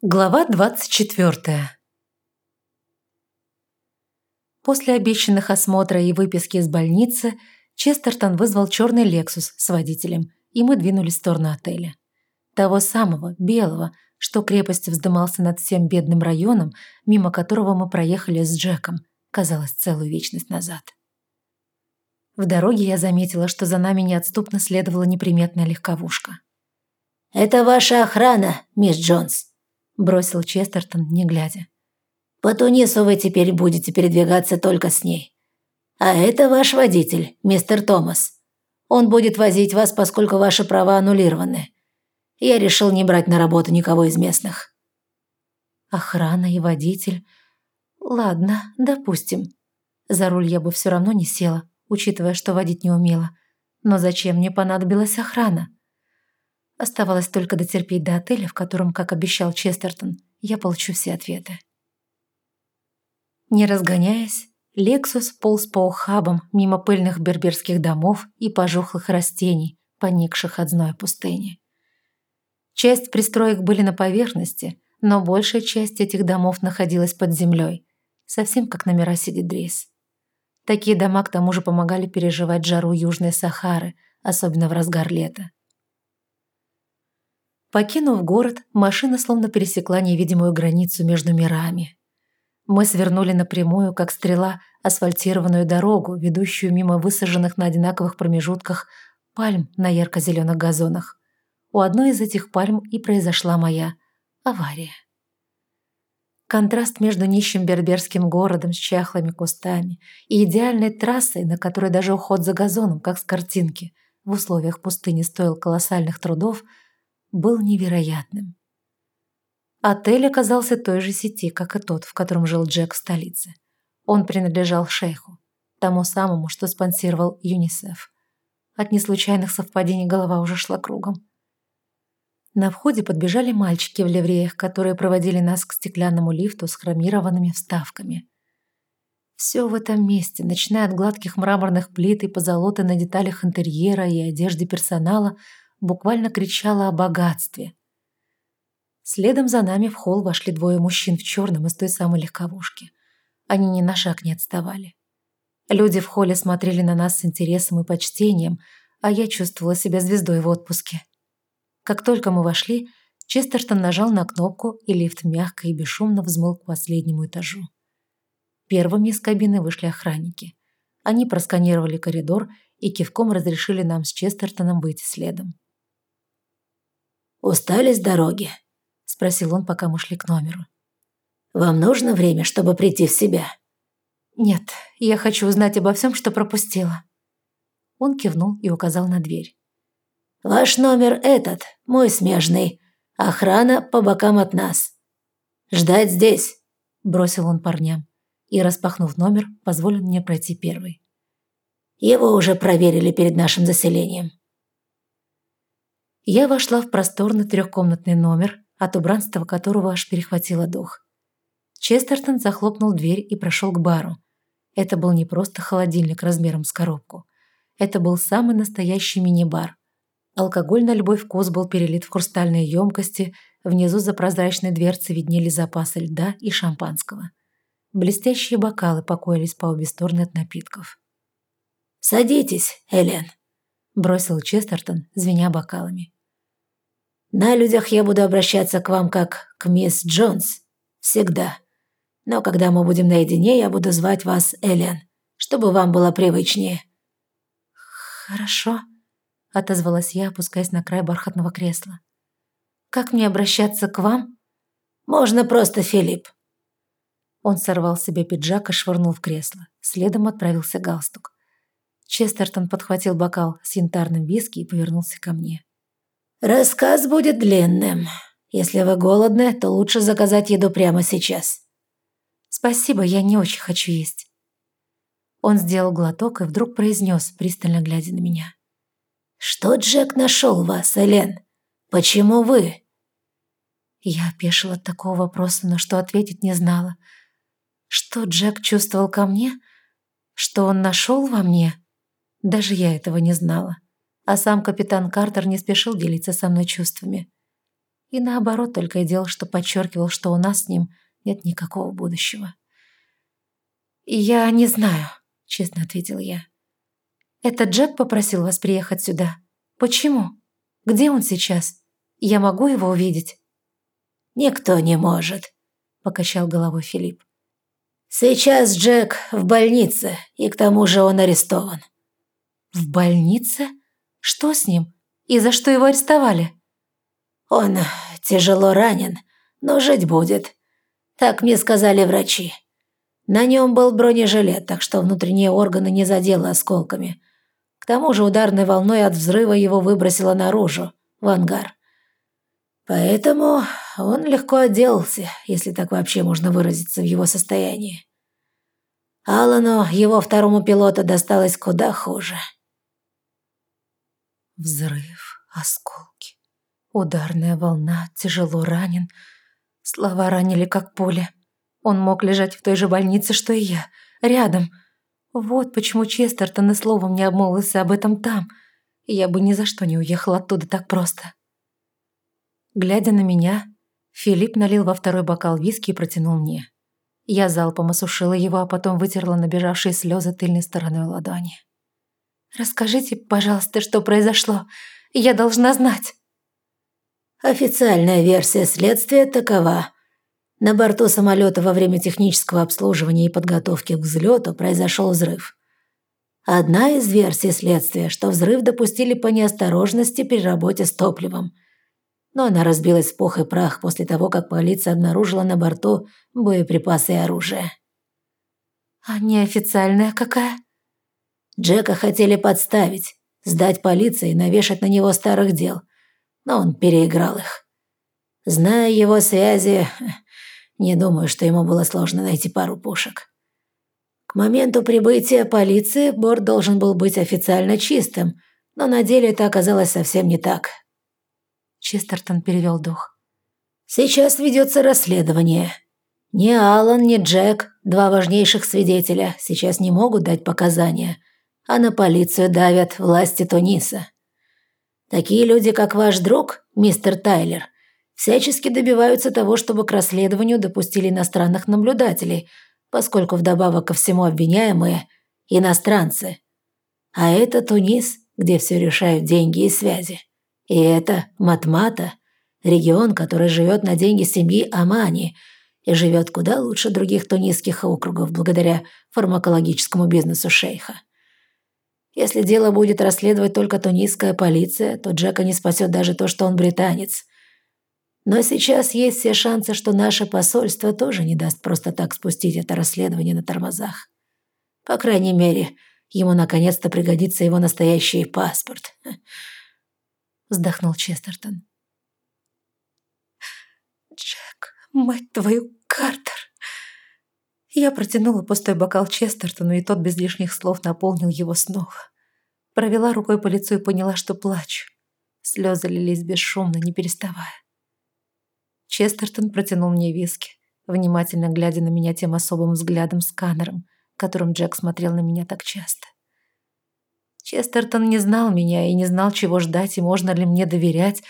Глава 24 После обещанных осмотра и выписки из больницы Честертон вызвал черный «Лексус» с водителем, и мы двинулись в сторону отеля. Того самого, белого, что крепостью вздымался над всем бедным районом, мимо которого мы проехали с Джеком, казалось, целую вечность назад. В дороге я заметила, что за нами неотступно следовала неприметная легковушка. «Это ваша охрана, мисс Джонс», бросил Честертон, не глядя. «По Тунису вы теперь будете передвигаться только с ней. А это ваш водитель, мистер Томас. Он будет возить вас, поскольку ваши права аннулированы. Я решил не брать на работу никого из местных». «Охрана и водитель? Ладно, допустим. За руль я бы все равно не села, учитывая, что водить не умела. Но зачем мне понадобилась охрана?» Оставалось только дотерпеть до отеля, в котором, как обещал Честертон, я получу все ответы. Не разгоняясь, Лексус полз по ухабам мимо пыльных берберских домов и пожухлых растений, поникших от зноя пустыни. Часть пристроек были на поверхности, но большая часть этих домов находилась под землей, совсем как номера Сидидрис. Такие дома к тому же помогали переживать жару Южной Сахары, особенно в разгар лета. Покинув город, машина словно пересекла невидимую границу между мирами. Мы свернули напрямую, как стрела, асфальтированную дорогу, ведущую мимо высаженных на одинаковых промежутках пальм на ярко-зеленых газонах. У одной из этих пальм и произошла моя авария. Контраст между нищим берберским городом с чахлыми кустами и идеальной трассой, на которой даже уход за газоном, как с картинки, в условиях пустыни стоил колоссальных трудов – был невероятным. Отель оказался той же сети, как и тот, в котором жил Джек в столице. Он принадлежал шейху, тому самому, что спонсировал ЮНИСЕФ. От неслучайных совпадений голова уже шла кругом. На входе подбежали мальчики в ливреях, которые проводили нас к стеклянному лифту с хромированными вставками. Все в этом месте, начиная от гладких мраморных плит и позолоты на деталях интерьера и одежды персонала, буквально кричала о богатстве. Следом за нами в холл вошли двое мужчин в черном из той самой легковушки. Они ни на шаг не отставали. Люди в холле смотрели на нас с интересом и почтением, а я чувствовала себя звездой в отпуске. Как только мы вошли, Честертон нажал на кнопку, и лифт мягко и бесшумно взмыл к последнему этажу. Первыми из кабины вышли охранники. Они просканировали коридор и кивком разрешили нам с Честертоном выйти следом. «Устали с дороги?» – спросил он, пока мы шли к номеру. «Вам нужно время, чтобы прийти в себя?» «Нет, я хочу узнать обо всем, что пропустила». Он кивнул и указал на дверь. «Ваш номер этот, мой смежный. Охрана по бокам от нас. Ждать здесь», – бросил он парням. И, распахнув номер, позволил мне пройти первый. «Его уже проверили перед нашим заселением. Я вошла в просторный трехкомнатный номер, от убранства которого аж перехватило дух. Честертон захлопнул дверь и прошел к бару. Это был не просто холодильник размером с коробку. Это был самый настоящий мини-бар. Алкоголь на любой вкус был перелит в хрустальные емкости, внизу за прозрачной дверцей виднели запасы льда и шампанского. Блестящие бокалы покоились по обе стороны от напитков. «Садитесь, Элен», – бросил Честертон, звеня бокалами. На людях я буду обращаться к вам как к мисс Джонс. Всегда. Но когда мы будем наедине, я буду звать вас Элен, чтобы вам было привычнее». «Хорошо», — отозвалась я, опускаясь на край бархатного кресла. «Как мне обращаться к вам?» «Можно просто Филипп». Он сорвал себе пиджак и швырнул в кресло. Следом отправился галстук. Честертон подхватил бокал с янтарным виски и повернулся ко мне. «Рассказ будет длинным. Если вы голодны, то лучше заказать еду прямо сейчас». «Спасибо, я не очень хочу есть». Он сделал глоток и вдруг произнес, пристально глядя на меня. «Что Джек нашел вас, Элен? Почему вы?» Я опешила от такого вопроса, но что ответить не знала. Что Джек чувствовал ко мне? Что он нашел во мне? Даже я этого не знала а сам капитан Картер не спешил делиться со мной чувствами. И наоборот только и делал, что подчеркивал, что у нас с ним нет никакого будущего. «Я не знаю», — честно ответил я. «Это Джек попросил вас приехать сюда? Почему? Где он сейчас? Я могу его увидеть?» «Никто не может», — покачал головой Филипп. «Сейчас Джек в больнице, и к тому же он арестован». «В больнице? Что с ним? И за что его арестовали?» «Он тяжело ранен, но жить будет. Так мне сказали врачи. На нем был бронежилет, так что внутренние органы не задело осколками. К тому же ударной волной от взрыва его выбросило наружу, в ангар. Поэтому он легко отделался, если так вообще можно выразиться в его состоянии. Алану, его второму пилоту, досталось куда хуже. Взрыв, осколки, ударная волна, тяжело ранен. Слова ранили как пуля. Он мог лежать в той же больнице, что и я, рядом. Вот почему Честертон и словом не обмолвился об этом там. Я бы ни за что не уехала оттуда так просто. Глядя на меня, Филипп налил во второй бокал виски и протянул мне. Я залпом осушила его, а потом вытерла набежавшие слезы тыльной стороной ладони. «Расскажите, пожалуйста, что произошло. Я должна знать». Официальная версия следствия такова. На борту самолета во время технического обслуживания и подготовки к взлету произошел взрыв. Одна из версий следствия, что взрыв допустили по неосторожности при работе с топливом. Но она разбилась в пух и прах после того, как полиция обнаружила на борту боеприпасы и оружие. «А неофициальная какая?» Джека хотели подставить, сдать полиции и навешать на него старых дел, но он переиграл их. Зная его связи, не думаю, что ему было сложно найти пару пушек. К моменту прибытия полиции борт должен был быть официально чистым, но на деле это оказалось совсем не так. Честертон перевел дух. Сейчас ведется расследование. Ни Алан, ни Джек, два важнейших свидетеля, сейчас не могут дать показания, а на полицию давят власти Туниса. Такие люди, как ваш друг, мистер Тайлер – всячески добиваются того, чтобы к расследованию допустили иностранных наблюдателей, поскольку вдобавок ко всему обвиняемые – иностранцы. А это Тунис, где все решают деньги и связи. И это Матмата, регион, который живет на деньги семьи Амани и живет куда лучше других тунисских округов благодаря фармакологическому бизнесу шейха. Если дело будет расследовать только тунисская полиция, то Джека не спасет даже то, что он британец. Но сейчас есть все шансы, что наше посольство тоже не даст просто так спустить это расследование на тормозах. По крайней мере, ему наконец-то пригодится его настоящий паспорт. Вздохнул Честертон. Джек, мать твою, Картер. Я протянула пустой бокал Честертону, и тот без лишних слов наполнил его снова. Провела рукой по лицу и поняла, что плачу. Слезы лились бесшумно, не переставая. Честертон протянул мне виски, внимательно глядя на меня тем особым взглядом-сканером, которым Джек смотрел на меня так часто. Честертон не знал меня и не знал, чего ждать и можно ли мне доверять,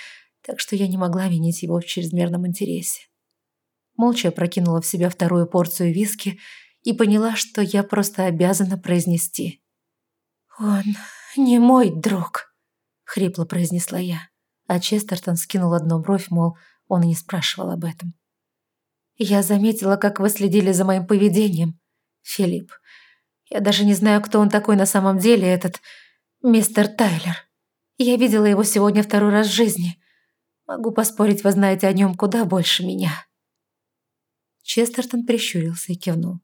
так что я не могла винить его в чрезмерном интересе. Молча прокинула в себя вторую порцию виски и поняла, что я просто обязана произнести. «Он не мой друг», — хрипло произнесла я, а Честертон скинул одну бровь, мол, он и не спрашивал об этом. «Я заметила, как вы следили за моим поведением, Филипп. Я даже не знаю, кто он такой на самом деле, этот мистер Тайлер. Я видела его сегодня второй раз в жизни. Могу поспорить, вы знаете о нем куда больше меня». Честертон прищурился и кивнул.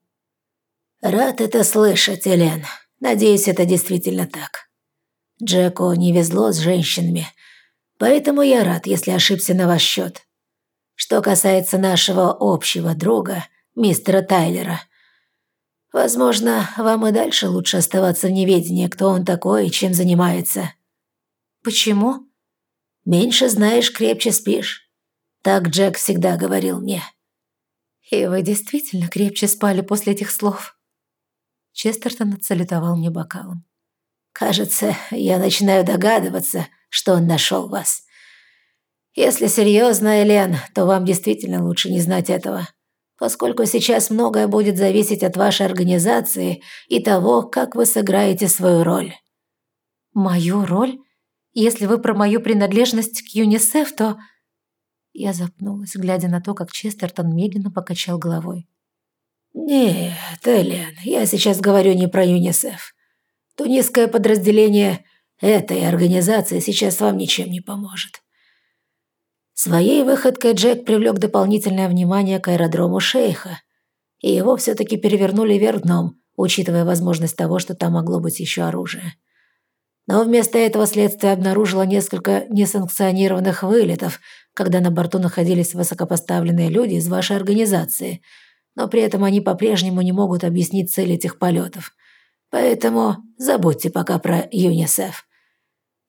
«Рад это слышать, Элен. Надеюсь, это действительно так. Джеку не везло с женщинами, поэтому я рад, если ошибся на ваш счет. Что касается нашего общего друга, мистера Тайлера, возможно, вам и дальше лучше оставаться в неведении, кто он такой и чем занимается. Почему? Меньше знаешь, крепче спишь. Так Джек всегда говорил мне. И вы действительно крепче спали после этих слов. Честертон отсалютовал мне бокалом. Кажется, я начинаю догадываться, что он нашел вас. Если серьезно, Элен, то вам действительно лучше не знать этого, поскольку сейчас многое будет зависеть от вашей организации и того, как вы сыграете свою роль». «Мою роль? Если вы про мою принадлежность к ЮНИСЕФ, то...» Я запнулась, глядя на то, как Честертон медленно покачал головой. «Нет, Элен, я сейчас говорю не про ЮНИСЕФ. Тунисское подразделение этой организации сейчас вам ничем не поможет. Своей выходкой Джек привлек дополнительное внимание к аэродрому шейха, и его все-таки перевернули вверх дном, учитывая возможность того, что там могло быть еще оружие. Но вместо этого следствие обнаружило несколько несанкционированных вылетов, когда на борту находились высокопоставленные люди из вашей организации, но при этом они по-прежнему не могут объяснить цель этих полетов. Поэтому забудьте пока про ЮНИСЕФ.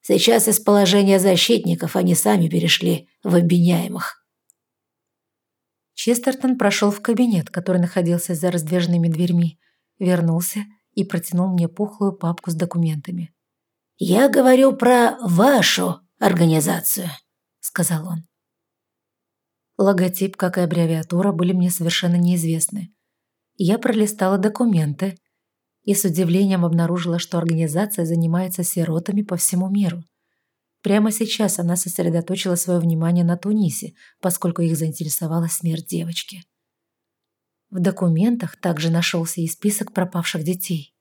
Сейчас из положения защитников они сами перешли в обвиняемых. Честертон прошел в кабинет, который находился за раздвижными дверьми, вернулся и протянул мне пухлую папку с документами. «Я говорю про вашу организацию», — сказал он. Логотип, как и аббревиатура, были мне совершенно неизвестны. Я пролистала документы, и с удивлением обнаружила, что организация занимается сиротами по всему миру. Прямо сейчас она сосредоточила свое внимание на Тунисе, поскольку их заинтересовала смерть девочки. В документах также нашелся и список пропавших детей.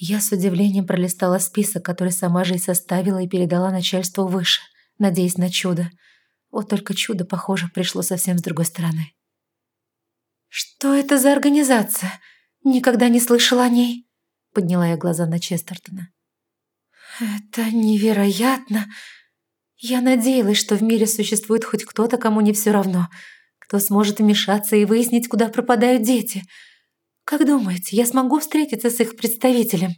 Я с удивлением пролистала список, который сама же и составила и передала начальству выше, надеясь на чудо. Вот только чудо, похоже, пришло совсем с другой стороны. «Что это за организация?» Никогда не слышала о ней», — подняла я глаза на Честертона. «Это невероятно. Я надеялась, что в мире существует хоть кто-то, кому не все равно, кто сможет вмешаться и выяснить, куда пропадают дети. Как думаете, я смогу встретиться с их представителем?»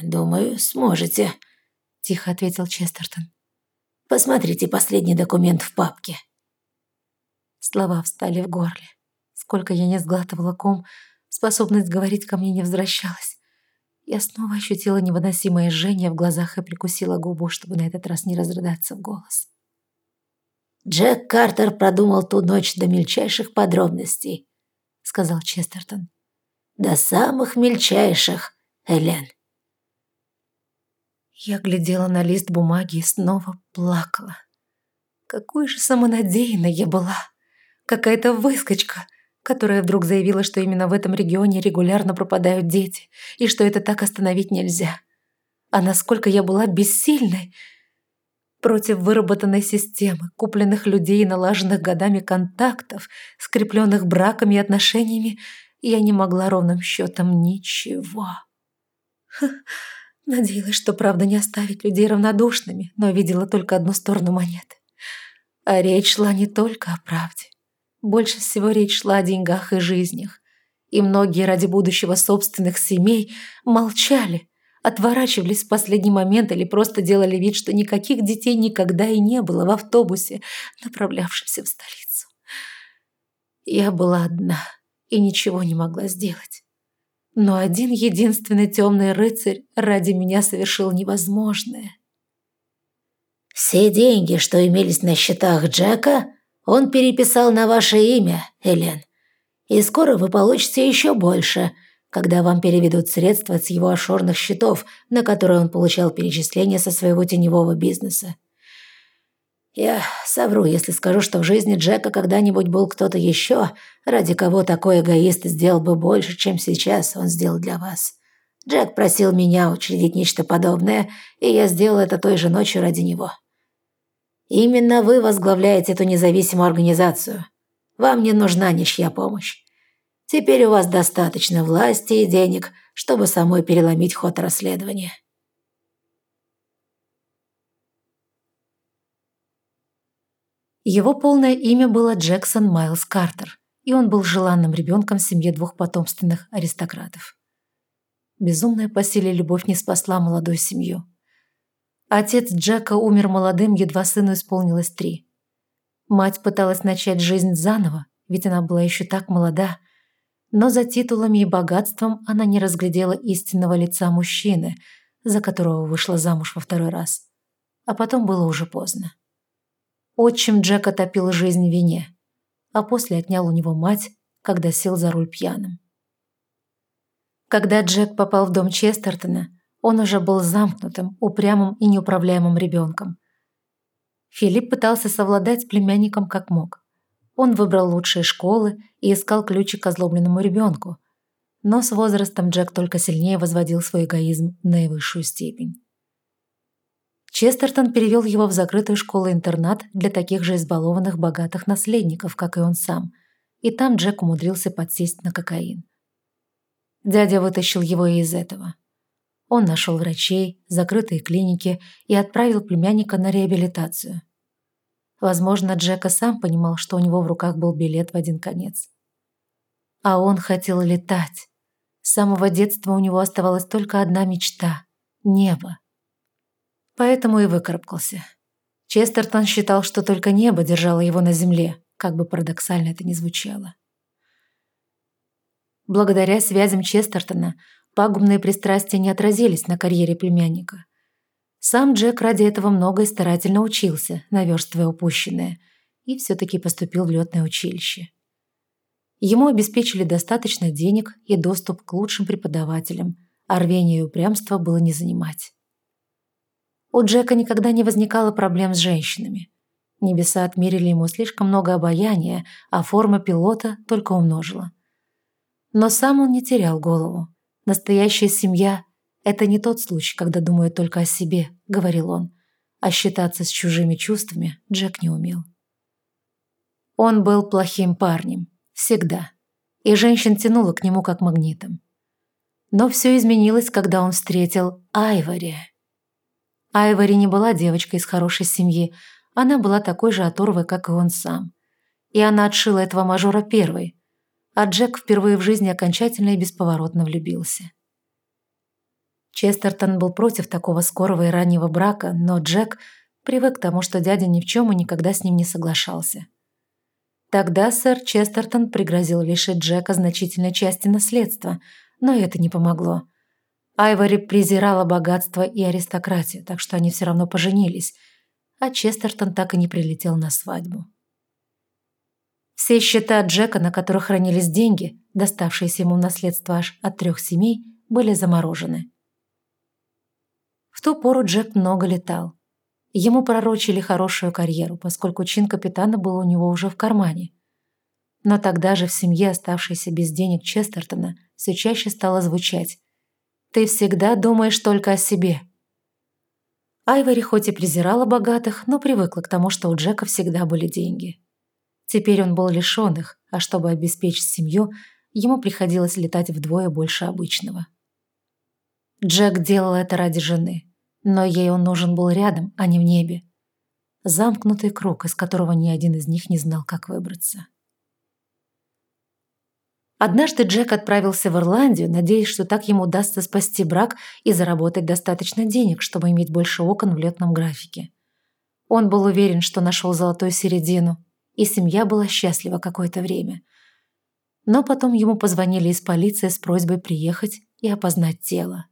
«Думаю, сможете», — тихо ответил Честертон. «Посмотрите последний документ в папке». Слова встали в горле. Сколько я не сглатывала ком, Способность говорить ко мне не возвращалась. Я снова ощутила невыносимое жжение в глазах и прикусила губу, чтобы на этот раз не разрыдаться в голос. «Джек Картер продумал ту ночь до мельчайших подробностей», — сказал Честертон. «До самых мельчайших, Элен». Я глядела на лист бумаги и снова плакала. Какой же самонадеянной я была. Какая-то выскочка — которая вдруг заявила, что именно в этом регионе регулярно пропадают дети, и что это так остановить нельзя. А насколько я была бессильной против выработанной системы, купленных людей и налаженных годами контактов, скрепленных браками и отношениями, я не могла ровным счетом ничего. Надеялась, что правда не оставит людей равнодушными, но видела только одну сторону монеты. А речь шла не только о правде. Больше всего речь шла о деньгах и жизнях. И многие ради будущего собственных семей молчали, отворачивались в последний момент или просто делали вид, что никаких детей никогда и не было в автобусе, направлявшемся в столицу. Я была одна и ничего не могла сделать. Но один единственный темный рыцарь ради меня совершил невозможное. «Все деньги, что имелись на счетах Джека, он переписал на ваше имя, Элен. И скоро вы получите еще больше, когда вам переведут средства с его офшорных счетов, на которые он получал перечисления со своего теневого бизнеса. Я совру, если скажу, что в жизни Джека когда-нибудь был кто-то еще, ради кого такой эгоист сделал бы больше, чем сейчас он сделал для вас. Джек просил меня учредить нечто подобное, и я сделал это той же ночью ради него. Именно вы возглавляете эту независимую организацию. Вам не нужна ничья помощь. Теперь у вас достаточно власти и денег, чтобы самой переломить ход расследования. Его полное имя было Джексон Майлз Картер, и он был желанным ребенком в семье двух потомственных аристократов. Безумная по силе любовь не спасла молодую семью. Отец Джека умер молодым, едва сыну исполнилось три. Мать пыталась начать жизнь заново, ведь она была еще так молода, но за титулами и богатством она не разглядела истинного лица мужчины, за которого вышла замуж во второй раз. А потом было уже поздно. Отчим Джека топил жизнь в вине, а после отнял у него мать, когда сел за руль пьяным. Когда Джек попал в дом Честертона, он уже был замкнутым, упрямым и неуправляемым ребенком. Филипп пытался совладать с племянником как мог. Он выбрал лучшие школы и искал ключи к озлобленному ребенку. Но с возрастом Джек только сильнее возводил свой эгоизм на наивысшую степень. Честертон перевел его в закрытую школу-интернат для таких же избалованных богатых наследников, как и он сам, и там Джек умудрился подсесть на кокаин. Дядя вытащил его и из этого. Он нашел врачей, закрытые клиники и отправил племянника на реабилитацию. Возможно, Джека сам понимал, что у него в руках был билет в один конец. А он хотел летать. С самого детства у него оставалась только одна мечта – небо. Поэтому и выкарабкался. Честертон считал, что только небо держало его на земле, как бы парадоксально это ни звучало. Благодаря связям Честертона пагубные пристрастия не отразились на карьере племянника. Сам Джек ради этого много и старательно учился, наверстывая упущенное, и все-таки поступил в летное училище. Ему обеспечили достаточно денег и доступ к лучшим преподавателям, а рвение и упрямство было не занимать. У Джека никогда не возникало проблем с женщинами. Небеса отмерили ему слишком много обаяния, а форма пилота только умножила. Но сам он не терял голову. «Настоящая семья – это не тот случай, когда думают только о себе», – говорил он. А считаться с чужими чувствами Джек не умел. Он был плохим парнем. Всегда. И женщин тянуло к нему как магнитом. Но все изменилось, когда он встретил Айвори. Айвори не была девочкой из хорошей семьи, она была такой же оторвой, как и он сам. И она отшила этого мажора первой, а Джек впервые в жизни окончательно и бесповоротно влюбился. Честертон был против такого скорого и раннего брака, но Джек привык к тому, что дядя ни в чем и никогда с ним не соглашался. Тогда сэр Честертон пригрозил лишить Джека значительной части наследства, но это не помогло. Айвори презирала богатство и аристократию, так что они все равно поженились, а Честертон так и не прилетел на свадьбу. Все счета Джека, на которых хранились деньги, доставшиеся ему в наследство аж от трех семей, были заморожены. В ту пору Джек много летал. Ему пророчили хорошую карьеру, поскольку чин капитана был у него уже в кармане. Но тогда же в семье, оставшейся без денег Честертона, все чаще стало звучать «Ты всегда думаешь только о себе». Айвори хоть и презирала богатых, но привыкла к тому, что у Джека всегда были деньги. Теперь он был лишён их, а чтобы обеспечить семью, ему приходилось летать вдвое больше обычного. Джек делал это ради жены, но ей он нужен был рядом, а не в небе. Замкнутый круг, из которого ни один из них не знал, как выбраться. Однажды Джек отправился в Ирландию, надеясь, что так ему удастся спасти брак и заработать достаточно денег, чтобы иметь больше окон в летном графике. Он был уверен, что нашел золотую середину, и семья была счастлива какое-то время. Но потом ему позвонили из полиции с просьбой приехать и опознать тело.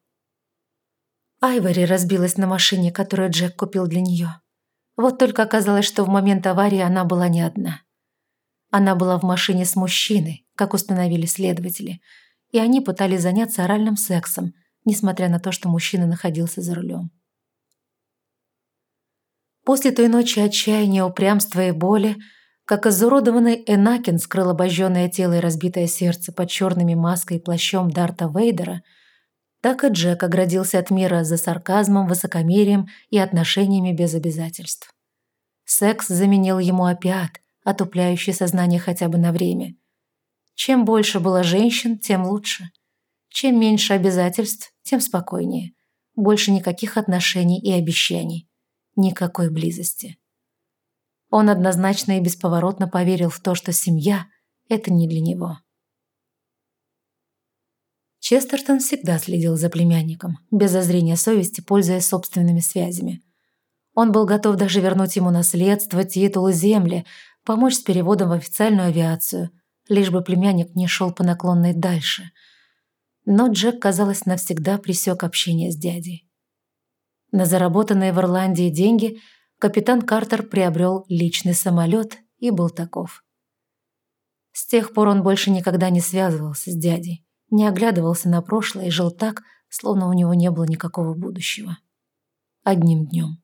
Айвори разбилась на машине, которую Джек купил для нее. Вот только оказалось, что в момент аварии она была не одна. Она была в машине с мужчиной, как установили следователи, и они пытались заняться оральным сексом, несмотря на то, что мужчина находился за рулем. После той ночи отчаяния, упрямства и боли как изуродованный Энакин скрыл обожженное тело и разбитое сердце под черными маской и плащом Дарта Вейдера, так и Джек оградился от мира за сарказмом, высокомерием и отношениями без обязательств. Секс заменил ему опиат, отупляющий сознание хотя бы на время. Чем больше было женщин, тем лучше. Чем меньше обязательств, тем спокойнее. Больше никаких отношений и обещаний. Никакой близости. Он однозначно и бесповоротно поверил в то, что семья – это не для него. Честертон всегда следил за племянником, без зазрения совести, пользуясь собственными связями. Он был готов даже вернуть ему наследство, титулы, земли, помочь с переводом в официальную авиацию, лишь бы племянник не шел по наклонной дальше. Но Джек, казалось, навсегда пресек общение с дядей. На заработанные в Ирландии деньги капитан Картер приобрел личный самолет и был таков. С тех пор он больше никогда не связывался с дядей, не оглядывался на прошлое и жил так, словно у него не было никакого будущего. Одним днем,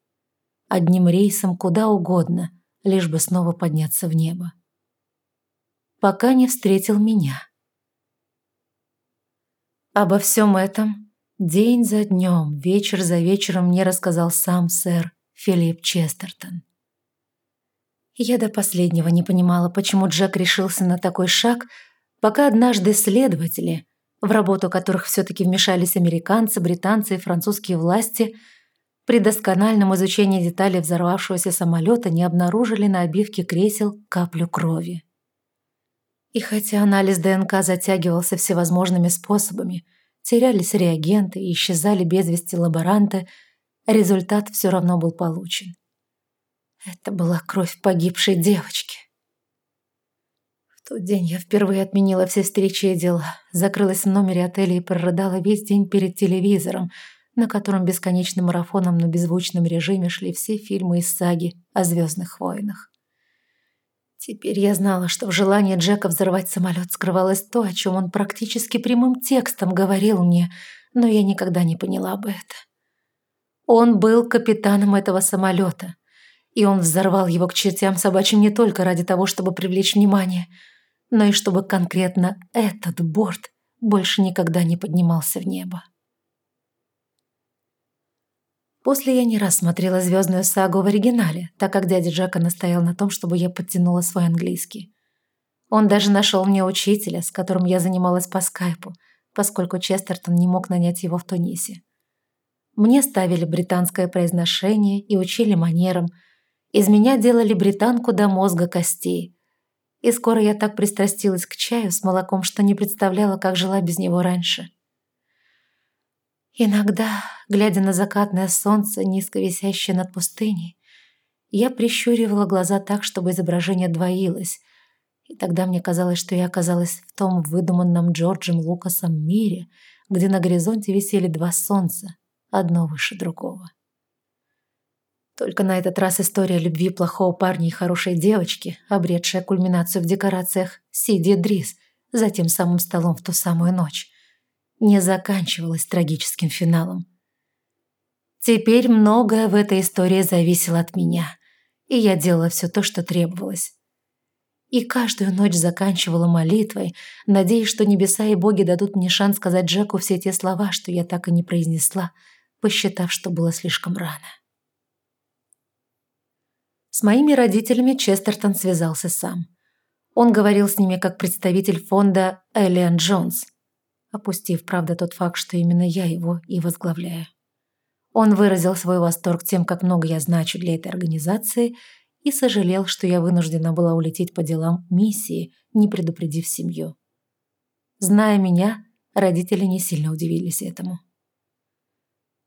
одним рейсом куда угодно, лишь бы снова подняться в небо. Пока не встретил меня. Обо всем этом день за днем, вечер за вечером мне рассказал сам сэр Филипп Честертон. Я до последнего не понимала, почему Джек решился на такой шаг, пока однажды следователи, в работу которых все-таки вмешались американцы, британцы и французские власти, при доскональном изучении деталей взорвавшегося самолета не обнаружили на обивке кресел каплю крови. И хотя анализ ДНК затягивался всевозможными способами, терялись реагенты и исчезали без вести лаборанты, результат все равно был получен. Это была кровь погибшей девочки. Тот день я впервые отменила все встречи и дела, закрылась в номере отеля и прорыдала весь день перед телевизором, на котором бесконечным марафоном на беззвучном режиме шли все фильмы из саги о Звездных войнах. Теперь я знала, что в желании Джека взорвать самолет скрывалось то, о чем он практически прямым текстом говорил мне, но я никогда не поняла бы это. Он был капитаном этого самолета, и он взорвал его к чертям собачьим не только ради того, чтобы привлечь внимание, но и чтобы конкретно этот борт больше никогда не поднимался в небо. После я не раз смотрела «Звездную сагу» в оригинале, так как дядя Джека настоял на том, чтобы я подтянула свой английский. Он даже нашел мне учителя, с которым я занималась по скайпу, поскольку Честертон не мог нанять его в Тунисе. Мне ставили британское произношение и учили манерам. Из меня делали британку до мозга костей. И скоро я так пристрастилась к чаю с молоком, что не представляла, как жила без него раньше. Иногда, глядя на закатное солнце, низко висящее над пустыней, я прищуривала глаза так, чтобы изображение двоилось, и тогда мне казалось, что я оказалась в том выдуманном Джорджем Лукасом мире, где на горизонте висели два солнца, одно выше другого. Только на этот раз история любви плохого парня и хорошей девочки, обретшая кульминацию в декорациях Сиди Дрис за тем самым столом в ту самую ночь, не заканчивалась трагическим финалом. Теперь многое в этой истории зависело от меня, и я делала все то, что требовалось. И каждую ночь заканчивала молитвой, надеясь, что небеса и боги дадут мне шанс сказать Джеку все те слова, что я так и не произнесла, посчитав, что было слишком рано. С моими родителями Честертон связался сам. Он говорил с ними как представитель фонда Элиан Джонс, опустив, правда, тот факт, что именно я его и возглавляю. Он выразил свой восторг тем, как много я значу для этой организации, и сожалел, что я вынуждена была улететь по делам миссии, не предупредив семью. Зная меня, родители не сильно удивились этому.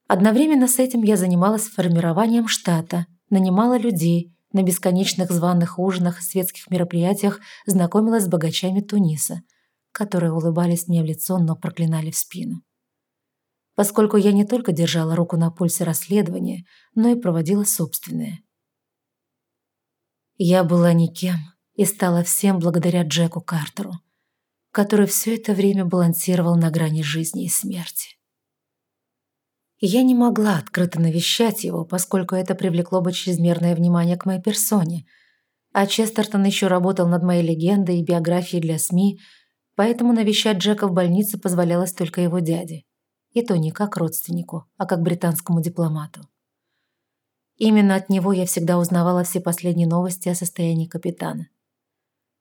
Одновременно с этим я занималась формированием штата, нанимала людей, на бесконечных званых ужинах и светских мероприятиях знакомилась с богачами Туниса – которые улыбались мне в лицо, но проклинали в спину. Поскольку я не только держала руку на пульсе расследования, но и проводила собственное. Я была никем и стала всем благодаря Джеку Картеру, который все это время балансировал на грани жизни и смерти. Я не могла открыто навещать его, поскольку это привлекло бы чрезмерное внимание к моей персоне, а Честертон еще работал над моей легендой и биографией для СМИ, поэтому навещать Джека в больнице позволялось только его дяде. И то не как родственнику, а как британскому дипломату. Именно от него я всегда узнавала все последние новости о состоянии капитана.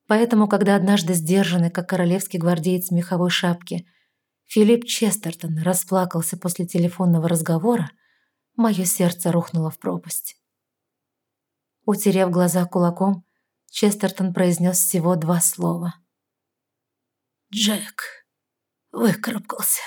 Поэтому, когда однажды сдержанный, как королевский гвардеец в меховой шапке, Филипп Честертон расплакался после телефонного разговора, мое сердце рухнуло в пропасть. Утерев глаза кулаком, Честертон произнес всего два слова – Джек выкарабкался.